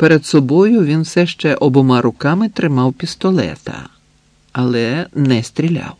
Перед собою він все ще обома руками тримав пістолета, але не стріляв.